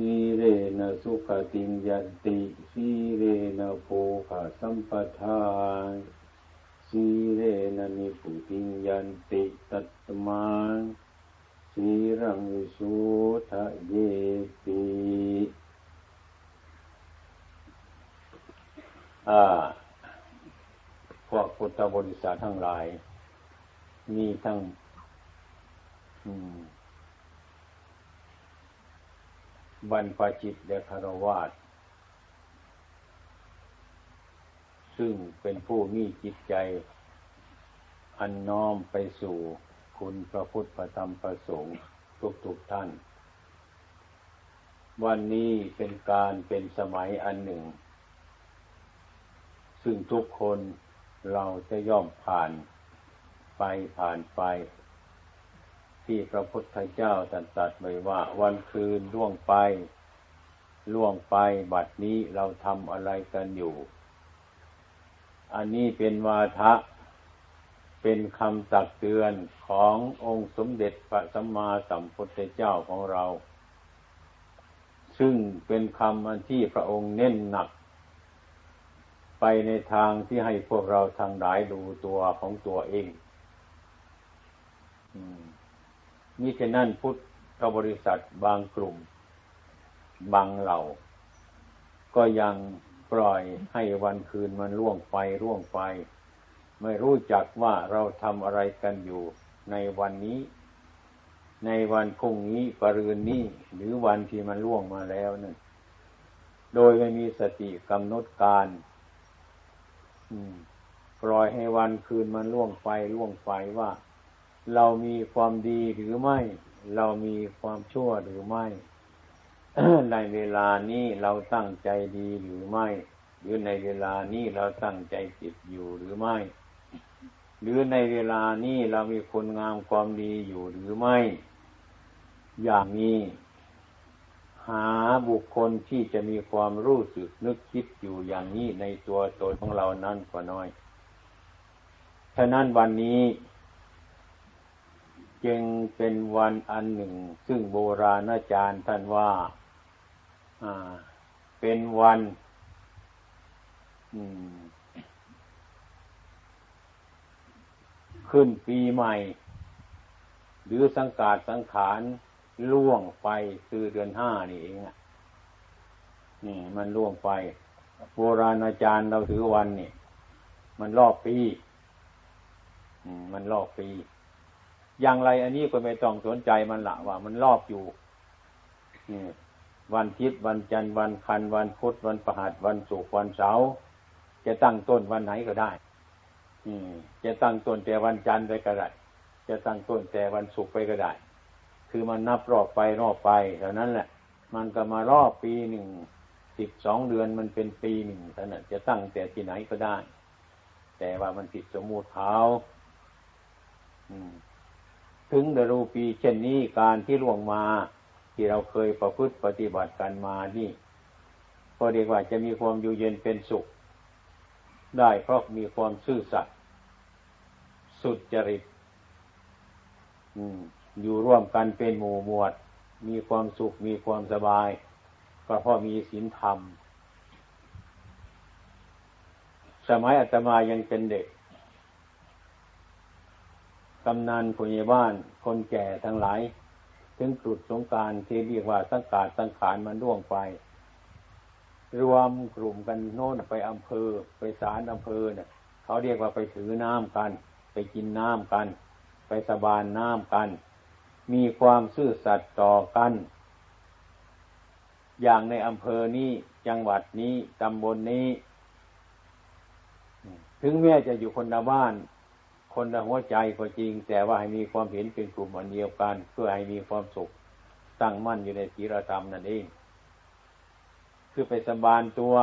สีเรนะสุขติงยันติ สีเรนะโภคสัมปทานสีเรนะนิพุติงยันติตัตมังสีรังวิสุทะเยติอ่าพวกพุทธบริษัททั้งหลาย มีทั้ง อืม บรรพจิตและคารวาสซึ่งเป็นผู้มีจิตใจ อันน้อมไปสู่คุณพระพุทธพระธรรมพระสงฆ์ทุกๆทท่าน วันนี้เป็นการเป็นสมัยอันหนึ่ง ซึ่งทุกคนเราจะย่อมผ่านไปผ่านไป ที่พระพุทธเจ้าตรัสไว้ว่า วันคืนล่วงไป ล่วงไปบัดนี้เราทำอะไรกันอยู่ อันนี้เป็นวาทะ เป็นคำตักเตือนขององค์สมเด็จพระสัมมาสัมพุทธเจ้าของเรา ซึ่งเป็นคำที่พระองค์เน้นหนัก ไปในทางที่ให้พวกเราทางหลายดูตัวของตัวเอง อืม มิฉะนั้นพุทธบริษัทบางกลุ่ม บางเหล่า ก็ยังปล่อยให้วันคืนมันล่วงไปล่วงไป ไม่รู้จักว่าเราทำอะไรกันอยู่ในวันนี้ ในวันพรุ่งนี้ปรืนนี้ หรือวันที่มันล่วงมาแล้วนั่นโดยไม่มีสติกำหนดการปล่อยให้วันคืนมันล่วงไปล่วงไปว่า เรามีความดีหรือไม่ เรามีความชั่วหรือไม่ ในเวลานี้เราตั้งใจดีหรือไม่ หรือในเวลานี้เราตั้งใจจิตอยู่หรือไม่ หรือในเวลานี้เรามีคุณงามความดีอยู่หรือไม่ อย่างนี้หาบุคคลที่จะมีความรู้สึกนึกคิดอยู่อย่างนี้ในตัวตนของเรานั้นก็น้อย ฉะนั้นวันนี้ จึงเป็นวันอันหนึ่ง ซึ่งโบราณอาจารย์ท่านว่าเป็นวันขึ้นปีใหม่ หรือสังกาดสังขารล่วงไปคือเดือนห้านี่เองนี่มันล่วงไป โบราณอาจารย์เราถือวันนี่ มันรอบปีมันรอบปี อย่างไรอันนี้ก็ไม่ต้องสนใจมันละว่า มันรอบอยู่วันทิศวันจันทร์วันคันวันพุธวันประหัสวันศุกร์วันเสาร์จะตั้งต้นวันไหนก็ได้จะตั้งต้นแต่วันจันทร์ไปก็ได้จะตั้งต้นแต่วันศุกร์ไปก็ได้ คือมันนับรอบไปรอบไปเท่านั้นแหละ มันก็มารอบปีหนึ่งสิบสองเดือนมันเป็นปีหนึ่งเท่านั้นจะตั้งแต่ที่ไหนก็ได้ แต่ว่ามันผิดสมมูติเขาอืม ถึงดรูปีเช่นนี้การที่ล่วงมาที่เราเคยประพฤติปฏิบัติกันมานี่ก็เรียกว่าจะมีความอยู่เย็นเป็นสุข ได้เพราะมีความซื่อสัตย์สุดจริตอยู่ร่วมกันเป็นหมู่หมวด มีความสุขมีความสบาย ก็เพราะมีศีลธรรม สมัยอาตมายังเป็นเด็ก กำนันผู้ใหญ่บ้าน คนแก่ทั้งหลาย ถึงจุดสงการที่เรียกว่าสังกาดสังขารมันร่วงไป รวมกลุ่มกันโน่นไปอำเภอ ไปศาลอำเภอเนี่ยเขาเรียกว่าไปถือน้ำกัน ไปกินน้ำกัน ไปสบานน้ำกัน มีความซื่อสัตย์ต่อกัน อย่างในอำเภอนี้จังหวัดนี้ตำบลนนี้ ถึงแม้จะอยู่คนละบ้าน คนละหัวใจก็จริง แต่ว่าให้มีความเห็นเป็นกลุ่มอันเดียวกัน เพื่อให้มีความสุขตั้งมั่นอยู่ในศีลธรรมนั่นเอง คือไปสบานตัว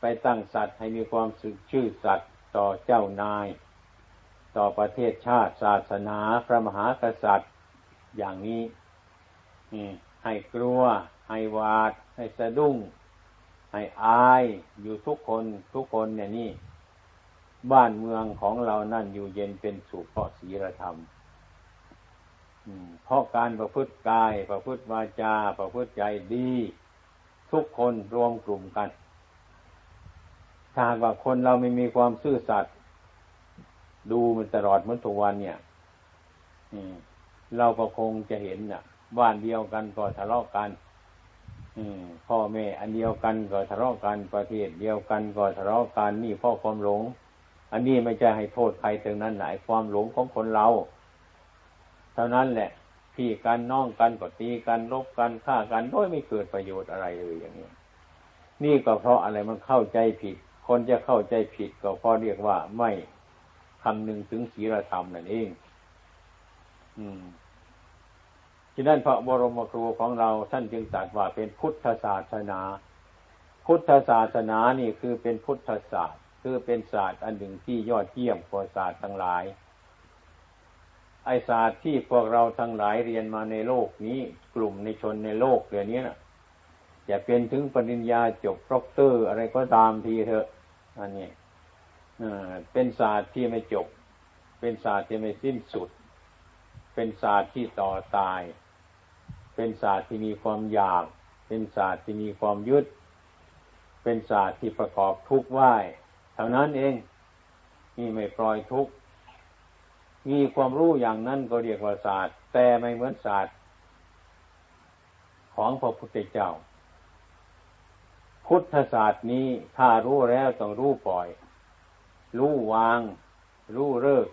ไปตั้งสัตว์ให้มีความสึกชื่อสัตว์ต่อเจ้านาย ต่อประเทศชาติศาสนาพระมหากษัตริย์ อย่างนี้ให้กลัว ให้วาด ให้สะดุ้ง ให้อายอยู่ทุกคนทุกคนเนี่ยนี่ บ้านเมืองของเรานั่นอยู่เย็นเป็นสุขเพราะศีลธรรมเพราะการประพฤติกาย ประพฤติวาจา ประพฤติใจดี ทุกคนรวมกลุ่มกัน ถ้าว่าคนเราไม่มีความซื่อสัตย์ดูมันตลอดเหมือนทุกวันเนี่ยเราก็คงจะเห็นน่ะ บ้านเดียวกันก็ทะเลาะกันพ่อแม่อันเดียวกันก็ทะเลาะกันประเทศเดียวกันก็ทะเลาะกันนี่พราะความหลง อันนี้ไม่ใช่ให้โทษใครถึงนั้นไหนความหลงของคนเรา เท่านั้นแหละพี่กันน้องกันก็ตีกันลบกันฆ่ากันโดยไม่เกิดประโยชน์อะไรเลยอย่างนี้นี่ก็เพราะอะไรมันเข้าใจผิด คนจะเข้าใจผิดก็เพราะเรียกว่าไม่คำนึงถึงศีลธรรมนั่นเองที่นั่นพระบรมครูของเราท่านจึงตรัสว่าเป็นพุทธศาสนา พุทธศาสนานี่คือเป็นพุทธศาสตร์ คือเป็นศาสตร์อันหนึ่งที่ยอดเยี่ยมกว่าศาสตร์ทั้งหลาย ไอ้ศาสตร์ที่พวกเราทั้งหลายเรียนมาในโลกนี้กลุ่มในชนในโลกเดี๋ยวนี้นะจะเป็นถึงปริญญาจบด็อกเตอร์อะไรก็ตามทีเถอะอันนี้เป็นศาสตร์ที่ไม่จบ เป็นศาสตร์ที่ไม่สิ้นสุด เป็นศาสตร์ที่ต่อตาย เป็นศาสตร์ที่มีความอยาก เป็นศาสตร์ที่มีความยึด เป็นศาสตร์ที่ประกอบทุกข์ไหว ท่านั้นเองนี่ไม่ปล่อยทุกข์มีความรู้อย่างนั้นก็เรียกว่าศาสตร์ แต่ไม่เหมือนศาสตร์ ของพระพุทธเจ้า พุทธศาสตร์นี้ถ้ารู้แล้วต้องรู้ปล่อย รู้วาง รู้เลิก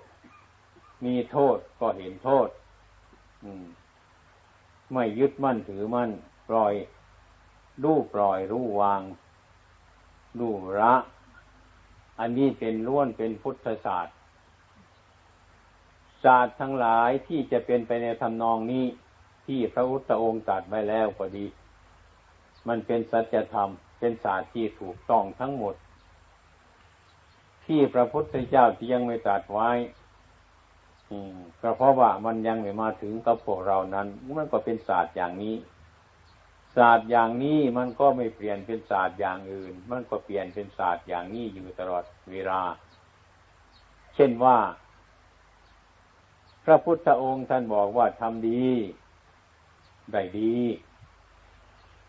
มีโทษก็เห็นโทษไม่ยึดมั่นถือมั่น ปล่อย รู้ปล่อย รู้วาง รู้ละ อันนี้เป็นล้วนเป็นพุทธศาสตร์ ศาสตร์ทั้งหลายที่จะเป็นไปในทำนองนี้ที่พระพุทธองค์ตรัสไว้แล้วก็ดี มันเป็นสัจธรรม เป็นศาสตร์ที่ถูกต้องทั้งหมด ที่พระพุทธเจ้าที่ยังไม่ตรัสไว้ก็เพราะว่ามันยังไม่มาถึงกับพวกเรานั้น มันก็เป็นศาสตร์อย่างนี้ ศาสตร์อย่างนี้มันก็ไม่เปลี่ยนเป็นศาสตร์อย่างอื่น มันก็เปลี่ยนเป็นศาสตร์อย่างนี้อยู่ตลอดเวลา เช่นว่า พระพุทธองค์ท่านบอกว่าทำดีได้ดี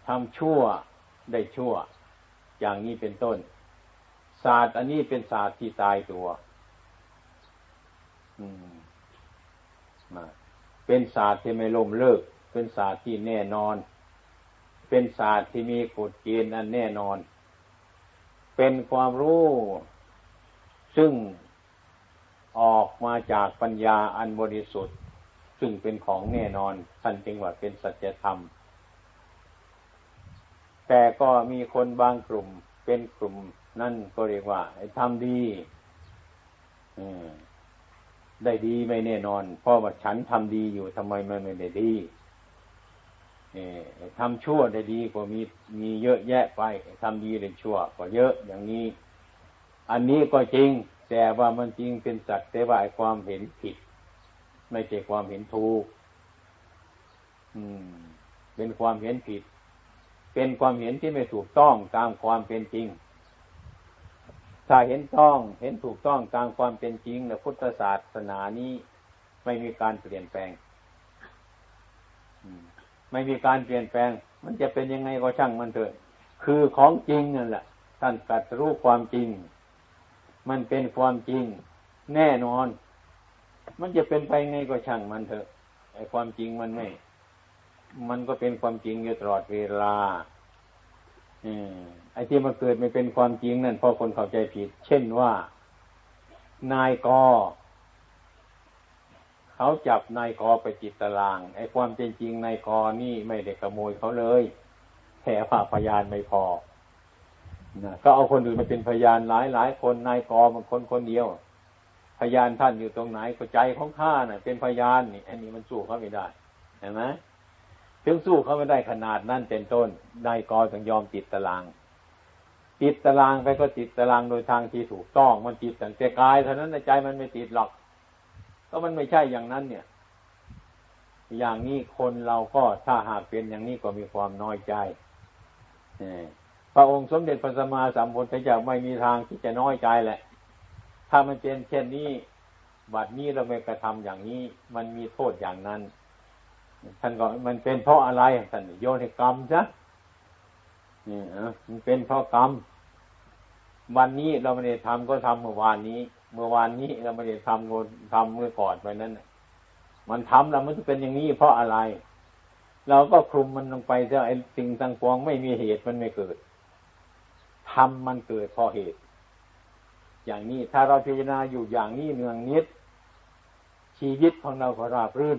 ทำชั่วได้ชั่ว อย่างนี้เป็นต้น ศาสตร์อันนี้เป็นศาสตร์ที่ตายตัว อืมเป็นศาสตร์ที่ไม่ล่มเลิก เป็นศาสตร์ที่แน่นอน เป็นศาสตร์ที่มีกฎเกณฑ์อันแน่นอน เป็นความรู้ ซึ่งออกมาจากปัญญาอันบริสุทธิ์ ซึ่งเป็นของแน่นอนท่านจึงว่าเป็นสัจธรรม แต่ก็มีคนบางกลุ่มเป็นกลุ่มนั่นก็เรียกว่าทำดีได้ดีไม่แน่นอน เพราะว่าฉันทำดีอยู่ทำไมมันไม่ได้ดี ทำชั่วได้ดีกว่ามีมีเยอะแยะไปทำดีได้ชั่วก็เยอะอย่างนี้ อันนี้ก็จริง แต่ว่ามันจริงเป็นสักแต่ว่าความเห็นผิด ไม่ใช่ความเห็นถูกอืม เป็นความเห็นผิด เป็นความเห็นที่ไม่ถูกต้องตามความเป็นจริง ถ้าเห็นต้องเห็นถูกต้องตามความเป็นจริงในพุทธศาสนานี้ไม่มีการเปลี่ยนแปลง ไม่มีการเปลี่ยนแปลง มันจะเป็นยังไงก็ช่างมันเถอะ คือของจริงนั่นแหละท่านตัดรู้ความจริง มันเป็นความจริง แน่นอน มันจะเป็นไปไงก็ช่างมันเถอะไอ้ความจริงมันไม่ มันก็เป็นความจริงอยู่ตลอดเวลาอไอ้ที่มันเกิดไม่เป็นความจริงนั่นเพราะคนเข้าใจผิด เช่นว่า นายก เขาจับนายกไปจิตตาราง ไอ้ความจริงนายกนี่ไม่ได้ขโมยเขาเลยแค่ผ่าพยานไม่พอนะก็เอาคนอื่นมาเป็นพยานหลายหลายคนนายกมันคนคนเดียว พยานท่านอยู่ตรงไหนก็ใจของข้านะ่ะ เป็นพยานนี่อันนี้มันสู้เขาไม่ได้เห็นไหมถึงสู้เขาไม่ได้ขนาดนั้นเป็นต้นนายกต้องยอมติดตาราง ติดตารางไปก็ติดตารางโดยทางที่ถูกต้องมันติดแต่แต่กายเท่านั้นใจมันไม่ติดหรอก ก็มันไม่ใช่อย่างนั้นเนี่ย อย่างนี้คนเราก็ถ้าหากเป็นอย่างนี้ก็มีความน้อยใจพระองค์สมเด็จพระสัมมาสัมพุทธเจ้าไม่มีทางที่จะน้อยใจแหละ ถ้ามันเป็นเช่นนี้บัดนี้เราไม่กระทำอย่างนี้ มันมีโทษอย่างนั้นท่านก็มันเป็นเพราะอะไรท่านโยนให้กรรมซะนี่มันเป็นเพราะกรรมวันนี้เราไม่ได้ทำก็ทำเมื่อวานนี้ เมื่อวานนี้เราไม่ได้ทำทำเมื่อก่อนไปนั้นมันทำแล้วมันจะเป็นอย่างนี้เพราะอะไร เราก็คลุมมันลงไปซะไอ้สิ่งต่างปวงไม่มีเหตุมันไม่เกิดทำมันเกิดเพราะเหตุ อย่างนี้ถ้าเราพิจารณาอยู่อย่างนี้เนืองนิด ชีวิตของเราก็ราบรื่น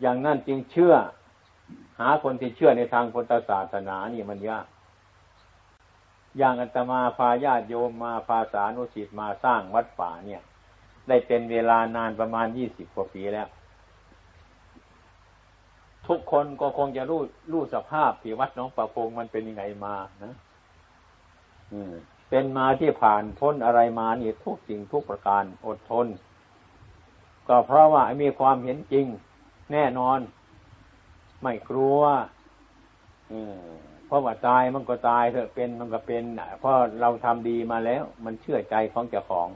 อย่างนั้นจึงเชื่อ หาคนที่เชื่อในทางพุทธศาสนานี่มันยาก อย่างอัตมาพาญาติโยมมาพาสานุสิตมาสร้างวัดป่าเนี่ย ได้เป็นเวลานานประมาณยี่สิบกว่าปีแล้ว ทุกคนก็คงจะรู้รู้สภาพที่วัดน้องประพงมันเป็นยังไงมานะ อืม เป็นมาที่ผ่านพ้นอะไรมานี่ทุกสิ่งทุกประการอดทน ก็เพราะว่ามีความเห็นจริง แน่นอน ไม่กลัว อืม เพราะว่าตายมันก็ตายเถอะเป็นมันก็เป็นเพราะเราทำดีมาแล้ว มันเชื่อใจของเจ้าของ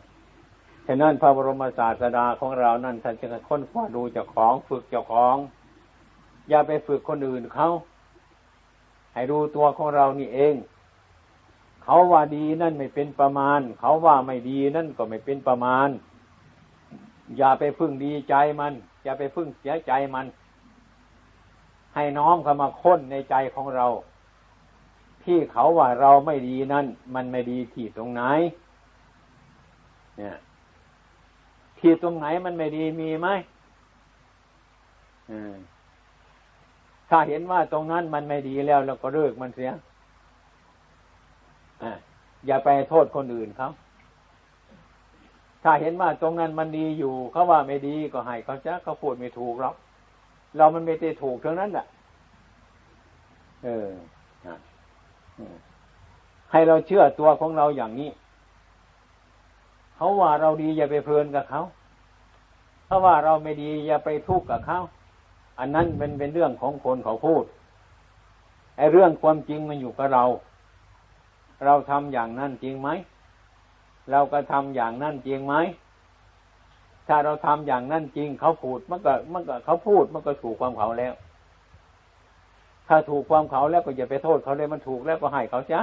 ฉะนั้นพระบรมศาสดาของเรานั่นท่านจะค้นคว้าดูเจ้าของฝึกเจ้าของ อย่าไปฝึกคนอื่นเขาให้ดูตัวของเรานี่เอง เขาว่าดีนั่นไม่เป็นประมาณ เขาว่าไม่ดีนั่นก็ไม่เป็นประมาณ อย่าไปพึ่งดีใจมัน อย่าไปพึ่งเสียใจมัน ให้น้อมเข้ามาค้นในใจของเรา ที่เขาว่าเราไม่ดีนั่น มันไม่ดีที่ตรงไหน เนี่ย ที่ตรงไหนมันไม่ดีมีไหมถ้าเห็นว่าตรงนั้นมันไม่ดีแล้วเราก็เลิกมันเสียอย่าไปโทษคนอื่นเขาถ้าเห็นว่าตรงนั้นมันดีอยู่เขาว่าไม่ดีก็ให้เขาจะเขาพูดไม่ถูกหรอกเรามันไม่ได้ถูกทั้งนั้นแหละเออ ให้เราเชื่อตัวของเราอย่างนี้ เขาว่าเราดีอย่าไปเพลินกับเขาเขาว่าเราไม่ดีอย่าไปทุกข์กับเขาอันนั้นเป็นเป็นเรื่องของคนเขาพูดไอ้เรื่องความจริงมันอยู่กับเรา เราทำอย่างนั้นจริงไหมเราก็ทำอย่างนั้นจริงไหมถ้าเราทำอย่างนั้นจริงเขาพูดมันก็มันก็เขาพูดมันก็ถูกความเขาแล้ว ถ้าถูกความเขาแล้วก็อย่าไปโทษเขาเลยมันถูกแล้วก็ให้เขาจ้ะ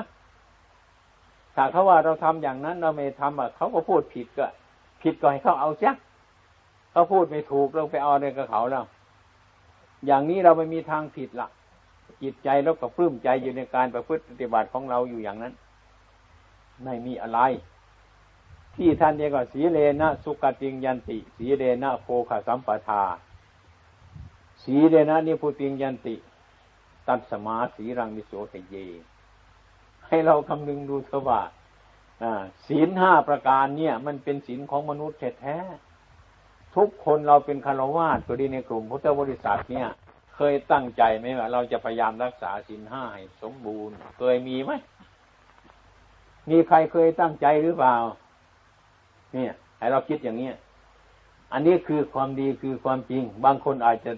ถ้าเขาว่าเราทำอย่างนั้นเราไม่ทำอะเขาก็พูดผิดก็ ผิดก็ให้เขาเอาจ้ะเขาพูดไม่ถูกเราไปเอาในกับเขาแล้วอย่างนี้เราไม่มีทางผิดละ่ะ จิตใจแล้วก็ปลื้มใจอยู่ในการประพฤติปฏิบัติของเราอยู่อย่างนั้น ไม่มีอะไร ที่ท่านเรียกว่าสีเลนะสุกติงยันติ สีเลนะโภคสัมปทา สีเลนะนิพุติงยันติ ตัดสมาสีรังนิโสเทเย ให้เราคำนึงดูเถอะว่าศีลห้าประการเนี่ย มันเป็นศีลของมนุษย์แท้ๆทุกคนเราเป็นคารวาสก็ดีในกลุ่มพุทธบริษัทเนี่ย เคยตั้งใจไหมว่าเราจะพยายามรักษาศีลห้าให้สมบูรณ์ เคยมีไหมมีใครเคยตั้งใจหรือเปล่า เนี่ยให้เราคิดอย่างนี้อันนี้คือความดีคือความจริง บางคนอาจจะ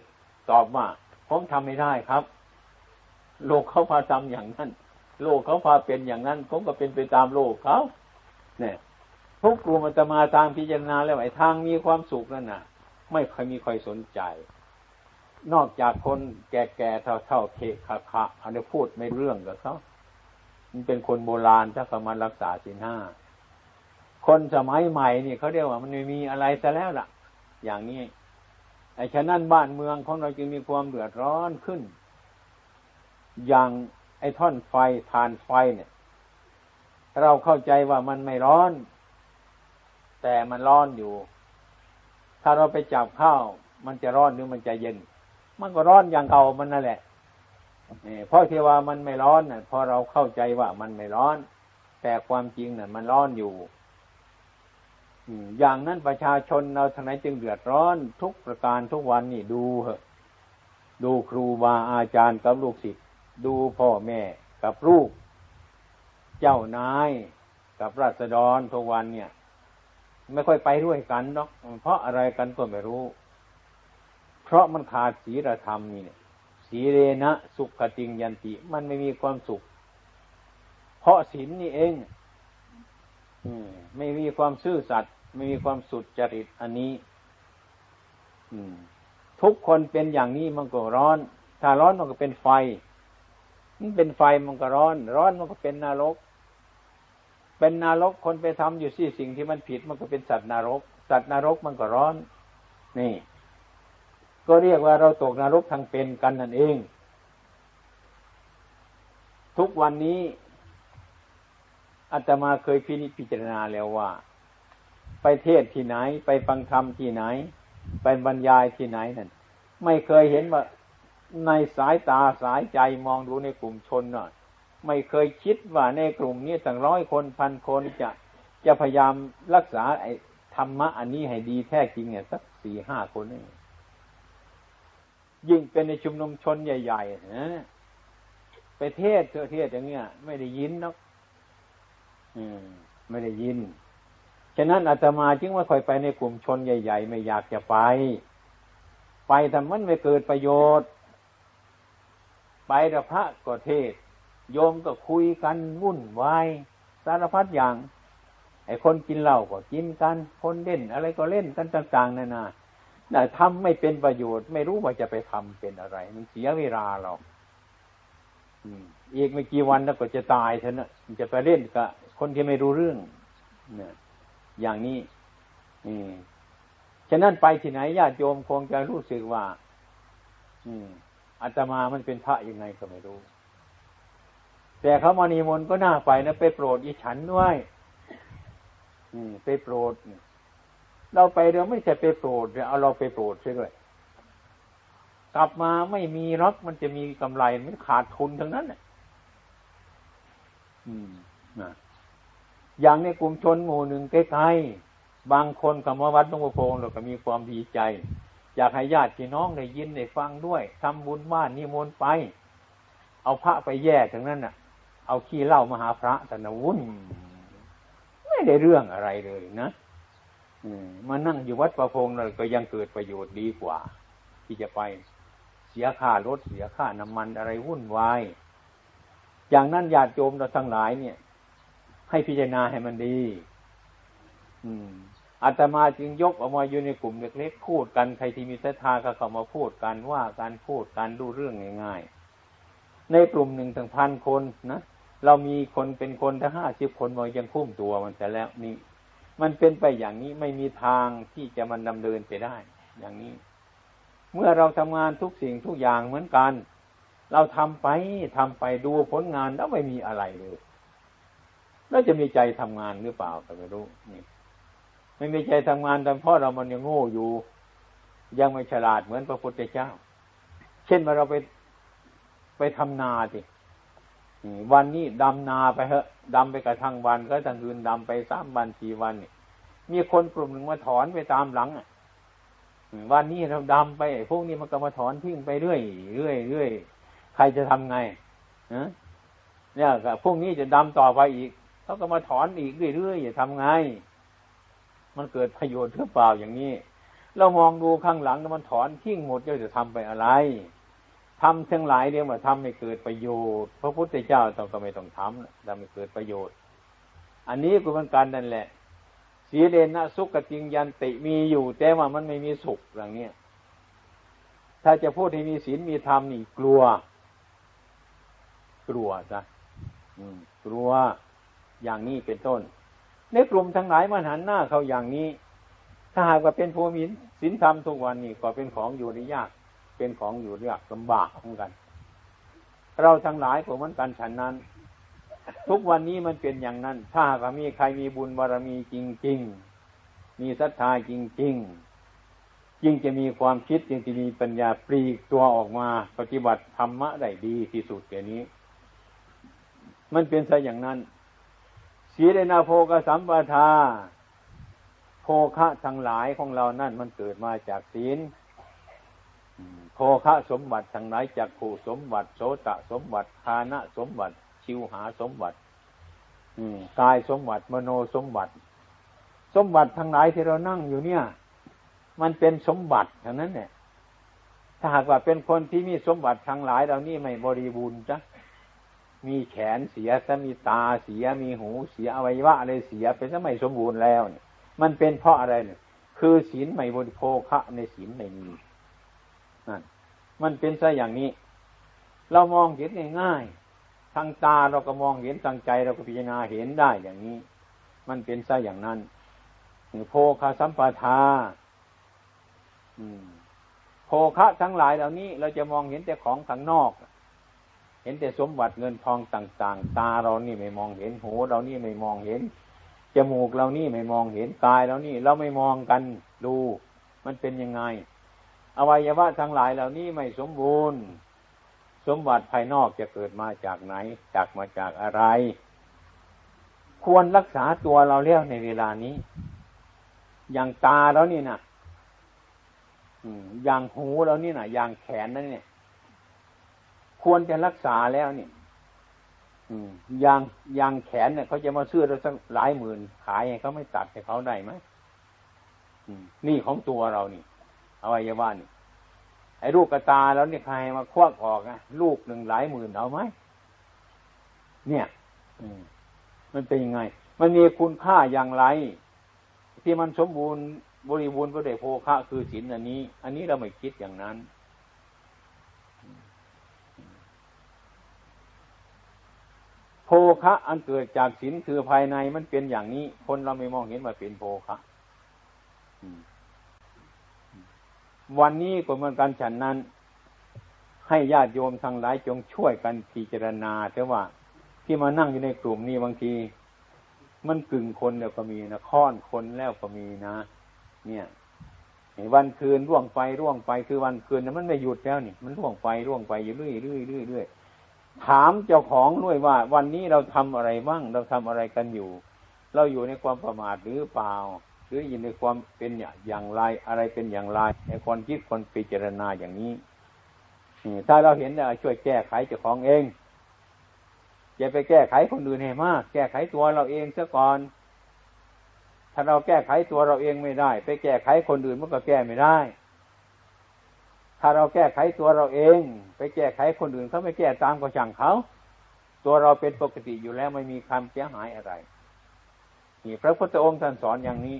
ตอบว่าผมทำไม่ได้ครับ โลกเขาพาทำอย่างนั้น โลกเขาพาเป็นอย่างนั้นผมก็เป็นไปตามโลกเขาเนี่ยทุกกลุ่มจะมาทางพิจารณาแล้วไอ้ทางมีความสุขนั่นน่ะ ไม่เคยมีใครสนใจ นอกจากคนแก่ๆเท่าๆเคคะคะอันนี้พูดไม่เรื่องกับเขามันเป็นคนโบราณถ้าเขามารักษาสินห้าคนสมัยใหม่นี่เขาเรียกว่ามันไม่มีอะไรซะแล้วล่ะ อย่างนี้ไอ้ฉะนั้นบ้านเมืองของเราจึงมีความเดือดร้อนขึ้น อย่างไอ้ท่อนไฟทานไฟเนี่ย เราเข้าใจว่ามันไม่ร้อน แต่มันร้อนอยู่ ถ้าเราไปจับข้าว มันจะร้อนหรือมันจะเย็น มันก็ร้อนอย่างเก่ามันนั่นแหละเพราะที่ว่ามันไม่ร้อนน่ะพอเราเข้าใจว่ามันไม่ร้อน แต่ความจริงน่ะ มันร้อนอยู่อย่างนั้นประชาชนเราทางไหนจึงเดือดร้อนทุกประการทุกวันนี่ดูเหอะดูครูบาอาจารย์กับลูกศิษย์ ดูพ่อแม่กับลูก เจ้านายกับราษฎรทุกวันเนี่ย ไม่ค่อยไปด้วยกันเนาะเพราะอะไรกันก็ไม่รู้ เพราะมันขาดศีลธรรมนี่เนี่ยสีเรนะสุขติงยันติ มันไม่มีความสุข เพราะศีลนี่เองไม่มีความซื่อสัตย์ไม่มีความสุดจริตอันนี้ทุกคนเป็นอย่างนี้มันก็ร้อน ถ้าร้อนมันก็เป็นไฟ มันเป็นไฟมันก็ร้อน ร้อนมันก็เป็นนรก เป็นนรกคนไปทำอยู่ที่สิ่งที่มันผิดมันก็เป็นสัตว์นรก สัตว์นรกมันก็ร้อน นี่ ก็เรียกว่าเราตกนรกทางเป็นกันนั่นเอง ทุกวันนี้อาตมาเคยพินิจพิจารณาแล้วว่า ไปเทศที่ไหน ไปฟังธรรมที่ไหน ไปบรรยายที่ไหนนั่นไม่เคยเห็นว่า ในสายตาสายใจมองดูในกลุ่มชนน่ะไม่เคยคิดว่าในกลุ่มนี้ตั้งร้อยคนพันคนจะจะพยายามรักษาไอ้ธรรมะอันนี้ให้ดีแท้จริงเนี่ยสักสี่ห้าคนนี่ยิ่งเป็นในชุมนุมชนใหญ่ๆนะไปเทศเทเทศอย่างเงี้ย ไม่ได้ยินเนาะไม่ได้ยิน ฉะนั้นอาตมาจึงว่าค่อยไปในกลุ่มชนใหญ่ ๆ ไม่อยากจะไป ไปทำมันไม่เกิดประโยชน์ ไปแต่พระก็เทศ โยมก็คุยกันวุ่นวายสารพัดอย่าง ไอ้คนกินเหล้าก็กินกัน คนเล่นอะไรก็เล่นกันต่างๆนานาแต่ทำไม่เป็นประโยชน์ ไม่รู้ว่าจะไปทำเป็นอะไร มันเสียเวลาเราอีกไม่กี่วันแล้วก็จะตายเถอะนะจะไปเล่นกับคนที่ไม่รู้เรื่องเนี่ยอย่างนี้อืมฉะนั้นไปที่ไหนญาติโยมคงจะรู้สึกว่า อืม อาตมามันเป็นพระยังไงก็ไม่รู้ แต่เขามานีมนก็น่าไปนะไปโปรดอีฉันด้วยอืมไปโปรดเราไปเราไม่ใช่ไปโปรดเอาเราไปโปรดใช่ด้วย กลับมาไม่มีรักมันจะมีกำไรมันขาดทุนทั้งนั้นเนี่ยอืมนะอย่างในกลุ่มชนหมู่หนึ่งใกล้ๆบางคนคำว่าวัดหลวงพ่อพงเราก็มีความดีใจ อยากให้ญาติพี่น้องได้ยินได้ฟังด้วยทำบุญบ้านนิมนต์ไป เอาพระไปแย่ถึงนั้นน่ะ เอาขี้เล่ามาหาพระแต่นะวุ่นไม่ได้เรื่องอะไรเลยนะมานั่งอยู่วัดประพงศ์เลยก็ยังเกิดประโยชน์ดีกว่า ที่จะไปเสียค่ารถเสียค่าน้ำมันอะไรวุ่นวาย อย่างนั้นญาติโยมเราทั้งหลายเนี่ย ให้พิจารณาให้มันดี อืม อาตมาจึงยกออกมาอยู่ในกลุ่มเล็กๆพูดกันใครที่มีศรัทธาก็เข้ามาพูดกันว่าการพูดการดูเรื่องง่ายๆ ในกลุ่มหนึ่งถึงพันคนนะเรามีคนเป็นคนถ้าห้าสิบคนมันยังคุ้มตัวมันแต่แล้วนี่มันเป็นไปอย่างนี้ไม่มีทางที่จะมันดำเนินไปได้ อย่างนี้ เมื่อเราทำงานทุกสิ่งทุกอย่างเหมือนกัน เราทำไปทำไปดูผลงานแล้วไม่มีอะไรเลยแล้วจะมีใจทำงานหรือเปล่าก็ไม่รู้นี่ ไม่มีใจทำงานแต่เพราะเรามันยังโง่อยู่ ยังไม่ฉลาดเหมือนพระพุทธเจ้า เช่นมาเราไปไปทำนาสิวันนี้ดำนาไปเหอะดำไปกระทั่งวันก็ทั้งคืนดำไปสามวันสี่วันนี่มีคนกลุ่มหนึ่งมาถอนไปตามหลังอะวันนี้เราดำไปพวกนี้มันก็มาถอนทิ้งไปเรื่อยเรื่อยเรื่อยใครจะทำไงเนี่ยพวกนี้จะดำต่อไปอีกเขาก็มาถอนอีกเรื่อยๆอย่าทำไง มันเกิดประโยชน์หรือเปล่าอย่างนี้ เรามองดูข้างหลังมันถอนทิ้งหมดจะทำไปอะไรทำทั้งหลายเดียวมาทำไม่เกิดประโยชน์ พระพุทธเจ้าต้องก็ไม่ต้องทำทำไม่เกิดประโยชน์ อันนี้ก็เป็นการนั่นแหละสีเดนะสุขจริงยันติมีอยู่ แต่ว่ามันไม่มีสุขอย่างนี้ถ้าจะพูดให้มีศีลมีธรรมนี่กลัว กลัวจ้ะกลัวอย่างนี้เป็นต้น ในกลุ่มทั้งหลายมันหันหน้าเขาอย่างนี้ ถ้าหากว่าเป็นภูมิศีลธรรมทุกวันนี้ก็เป็นของอยู่ได้ยาก เป็นของอยู่ยากลำบากเหมือนกัน เราทั้งหลายก็เหมือนกันฉันนั้น ทุกวันนี้มันเป็นอย่างนั้น ถ้าหากมีใครมีบุญบารมีจริง ๆ มีศรัทธาจริง ๆยิ่งจะมีความคิดจึงจะมีปัญญาปลีกตัวออกมา ปฏิบัติธรรมะได้ดีที่สุดแก่นี้ มันเป็นซะอย่างนั้น ศีเลนาโภกสัมปทา โภคะทั้งหลายของเรานั่นมันเกิดมาจากศีลโภคะสมบัติทั้งหลายจากผูสมบัติโสตะสมบัติคานะสมบัติ ชิวหาสมบัติกายสมบัติมโนสมบัติ สมบัติทั้งหลายที่เรานั่งอยู่เนี่ย มันเป็นสมบัติทั้งนั้นเนี่ยถ้าหากว่าเป็นคนที่มีสมบัติทั้งหลายเรานี่ไม่บริบูรณ์จ้ะ มีแขนเสียซะมีตาเสียมีหูเสียอวัยวะอะไรเสียเป็นซะไม่สมบูรณ์แล้วเนี่ย มันเป็นเพราะอะไรเนี่ยคือศีลไม่บริโภคะในศีลไม่มีนั่นมันเป็นซะอย่างนี้ เรามองเห็นง่ายๆทางตาเราก็มองเห็นทางใจเราก็พิจารณาเห็นได้อย่างนี้ มันเป็นซะอย่างนั้นโภคาสัมปทาโภคะทั้งหลายเหล่านี้ เราจะมองเห็นแต่ของข้างนอก ห็นแต่สมบัติเงินทองต่าง ๆ ตาเรานี่ไม่มองเห็นหูเรานี่ไม่มองเห็นจมูกเรานี่ไม่มองเห็นกายเรานี่ เราไม่มองกันดู มันเป็นยังไง อวัยวะทั้งหลายเหล่านี้ไม่สมบูรณ์ สมบัติภายนอกจะเกิดมาจากไหน จากมาจากอะไร ควรรักษาตัวเราเลี้ยวในเวลานี้ อย่างตาเรานี่นะอย่างหูเรานี่นะอย่างแขนนั่นเนี่ย ควรจะรักษาแล้วเนี่ยยางยางแขนเนี่ยเขาจะมาซื้อเราสักหลายหมื่นขายเขาไม่ตัดให้เขาได้ไหมนี่ของตัวเรานี่อวัยวะนี่ไอ้ลูกกระตาแล้วเนี่ยใครมาควักออกอะลูกหนึ่งหลายหมื่นเอาไหมเนี่ยมันเป็นยังไง มันมีคุณค่าอย่างไร ที่มันสมบูรณ์บริบูรณ์ก็ได้โภคะคือศีลอันนี้ อันนี้เราไม่คิดอย่างนั้น โภคะอันเกิดจากศีลคือภายในมันเป็นอย่างนี้ คนเราไม่มองเห็นว่าเป็นโภคะวันนี้ก็เหมือนกันฉันนั้น ให้ญาติโยมทั้งหลายจงช่วยกันพิจารณาแต่ว่าที่มานั่งอยู่ในกลุ่มนี้บางที มันกึ่งคนแล้วก็มีนะค้อนคนแล้วก็มีนะ เนี่ยวันคืนร่วงไปร่วงไปคือวันคืนนะมันไม่หยุดแล้วนี่ มันร่วงไปร่วงไปอยู่เรื่อยเรื่อยเรื่อยเรื่อย ถามเจ้าของด้วยว่า วันนี้เราทำอะไรบ้างเราทำอะไรกันอยู่ เราอยู่ในความประมาทหรือเปล่า หรืออยู่ในความเป็นอย่างไรอะไรเป็นอย่างไรในคนคิดคนพิจารณาอย่างนี้ถ้าเราเห็นเราช่วยแก้ไขเจ้าของเองอย่าไปแก้ไขคนอื่นให้มาก แก้ไขตัวเราเองซะก่อน ถ้าเราแก้ไขตัวเราเองไม่ได้ ไปแก้ไขคนอื่นมันก็แก้ไม่ได้ ถ้าเราแก้ไขตัวเราเอง ไปแก้ไขคนอื่นเขาไม่แก้ตามก็ช่างเขา ตัวเราเป็นปกติอยู่แล้วไม่มีความเสียหายอะไรนี่พระพุทธองค์ท่านสอนอย่างนี้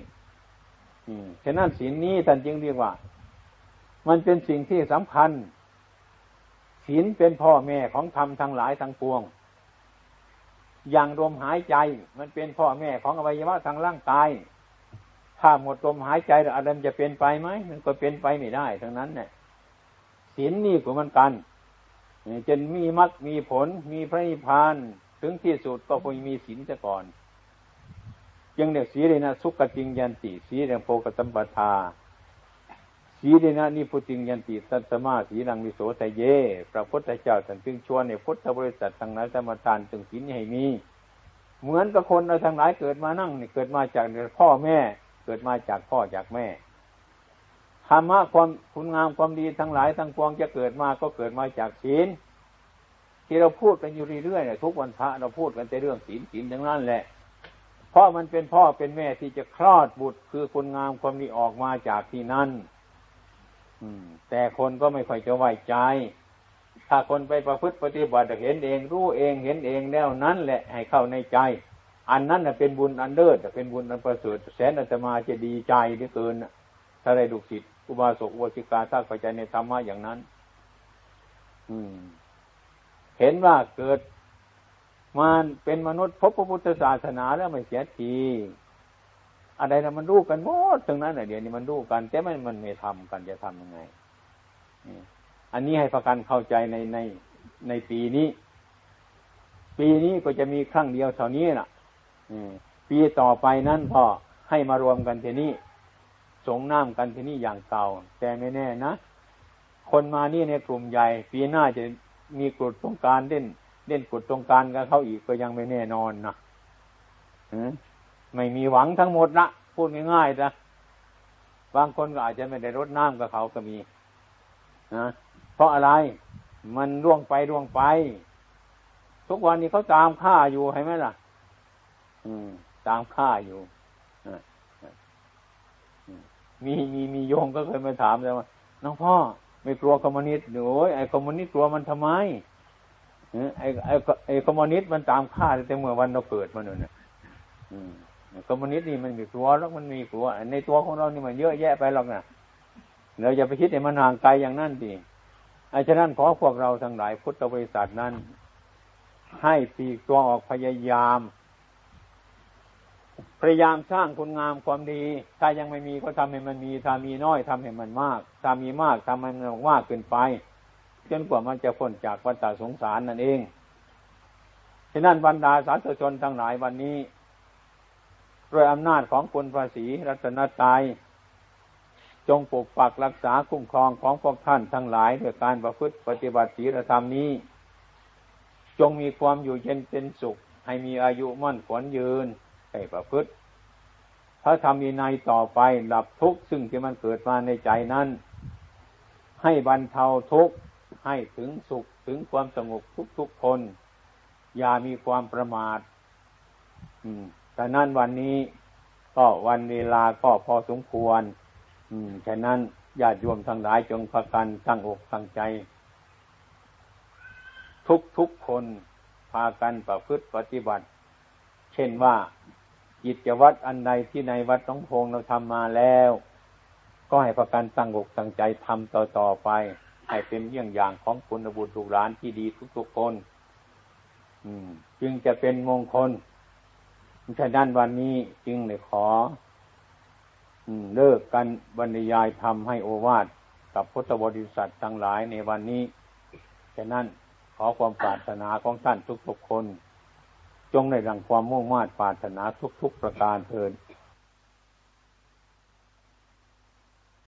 อืมฉะนั้นศีลนี้ท่านจึงเรียกว่า มันเป็นสิ่งที่สำคัญศีลเป็นพ่อแม่ของธรรมทั้งหลายทั้งปวง อย่างลมหายใจ มันเป็นพ่อแม่ของอวัยวะทางร่างกายถ้าหมดลมหายใจอะไรมันจะเป็นไปไหมมันก็เป็นไปไม่ได้ทั้งนั้นเนี่ย ศีลนี่ก็มันกันจนมีมรรคมีผล มีพระนิพพานถึงที่สุดก็คงมีศีลซะก่อนยังเรียกสีเลยนะสุกจิงยันติสีเรียงโพกสัมปทาสีเลยนะนี่พุจิงยันติสัตมาสีรังมิโสตเย พระพุทธเจ้าท่านจึงชวนในพุทธบริษัททางนั้นสมทานจึงศีลให้มี เหมือนกับคนเราทางหลายเกิดมานั่งนี่เกิดมาจากพ่อแม่ เกิดมาจากพ่อจากแม่ ธรรมะความคุณงามความดีทั้งหลายทั้งปวงจะเกิดมาก็เกิดมาจากศีลที่เราพูดกันอยู่เรื่อยๆเนี่ยทุกวันพระเราพูดกันแต่เรื่องศีลศีลทั้งนั้นแหละเพราะมันเป็นพ่อเป็นแม่ที่จะคลอดบุตรคือคุณงามความดีออกมาจากที่นั่นแต่คนก็ไม่ค่อยจะไว้ใจ ถ้าคนไปประพฤติปฏิบัติเห็นเอง รู้เองเห็นเองแล้วนั้นแหละให้เข้าในใจ อันนั้นเป็นบุญอันเลิศเป็นบุญอันประเสริฐแสนอาตมาจะดีใจเหลือเกินถ้าได้ดูจิต อุบาสกอุบาสิกาถ้าเข้าใจในธรรมะอย่างนั้น อืม เห็นว่าเกิดมันเป็นมนุษย์พบพระพุทธศาสนาแล้วไม่เสียทีอะไรนะมันรู้กันหมดตรงนั้นเดี๋ยวนี้มันรู้กันแต่มันมันไม่ทำกันจะทำยังไงอันนี้ให้ประกันเข้าใจในในในปีนี้ ปีนี้ก็จะมีครั้งเดียวเท่านี้นะ่ะปีต่อไปนั้นพอให้มารวมกันทีนี้ สงน้ำกันที่นี่อย่างเก่า แต่ไม่แน่นะคนมานี่ในกลุ่มใหญ่ ปีหน้าจะมีกฎตรงการเล่น เล่นกฎตรงการกับเขาอีกก็ยังไม่แน่นอนนะไม่มีหวังทั้งหมดนะพูดง่ายๆนะบางคนก็อาจจะไม่ได้รดน้ำกับเขาก็มีนะเพราะอะไรมันร่วงไปร่วงไป ทุกวันนี้เขาตามฆ่าอยู่ใช่ไหมล่ะ อืม ตามฆ่าอยู่ มีมีมีโยมก็เคยมาถามเลยว่าหลวงพ่อไม่กลัวคอมมิวนิสต์โอ้ยไอ้คอมมิวนิสต์กลัวมันทำไมไอ้ไอ้ไอ้คอมมิวนิสต์มันตามฆ่าแต่เมื่อวันเราเกิดมาเนี่ยคอมมิวนิสต์นี่มันมีกลัวแล้วมันมีกลัวในตัวของเรานี่มันเยอะแยะไปหรอกนะเราอย่าไปคิดให้มันห่างไกลอย่างนั้นดิไอ้ฉะนั้นขอพวกเราทั้งหลายพุทธบริษัทนั้น ให้ปีกตัวออกพยายาม พยายามสร้างคุณงามความดี ถ้ายังไม่มีก็ทำให้มันมีถ้ามีน้อยทำให้มันมากถ้ามีมากทำมันมากเกินไปจนกว่ามันจะพ้นจากวัฏสงสารนั่นเองฉะนั้นบรรดาสาธุชนทั้งหลายวันนี้ด้วยอำนาจของคุณภาษีรัตนตรัยจงปกปักรักษาคุ้มครองของพวกท่านทั้งหลายด้วยการประพฤติปฏิบัติศีลธรรมนี้ จงมีความอยู่เย็นเป็นสุข ให้มีอายุมั่นขวัญยืน ให้ประพฤติถ้าทำมีในต่อไปดับทุกข์ซึ่งที่มันเกิดมาในใจนั้น ให้บรรเทาทุกข์ให้ถึงสุขถึงความสงบทุกๆคน อย่ามีความประมาทแต่นั้นวันนี้ก็วันเวลาก็พอสมควร อืมฉะนั้นญาติโยมทั้งหลายจงพากันตั้งอกตั้งใจ ทุกๆคนพากันประพฤติปฏิบัติ เช่นว่า กิจวัตรอันใดที่ในวัดสองพงเราทำมาแล้ว ก็ให้ประกันตั้งอกตั้งใจทำต่อต่อไป ให้เป็นเยี่ยงอย่างของคุณบุตรลูกหลานที่ดีทุกๆคนจึงจะเป็นมงคลฉะนั้นวันนี้จึงเลยขอเลิกกันบรรยายทำให้โอวาทกับพุทธบริษัททั้งหลายในวันนี้ ฉะนั้นขอความปรารถนาของท่านทุกๆคน จงในดังความมุ่งมา่ปรารถนาทุกๆประการเทิน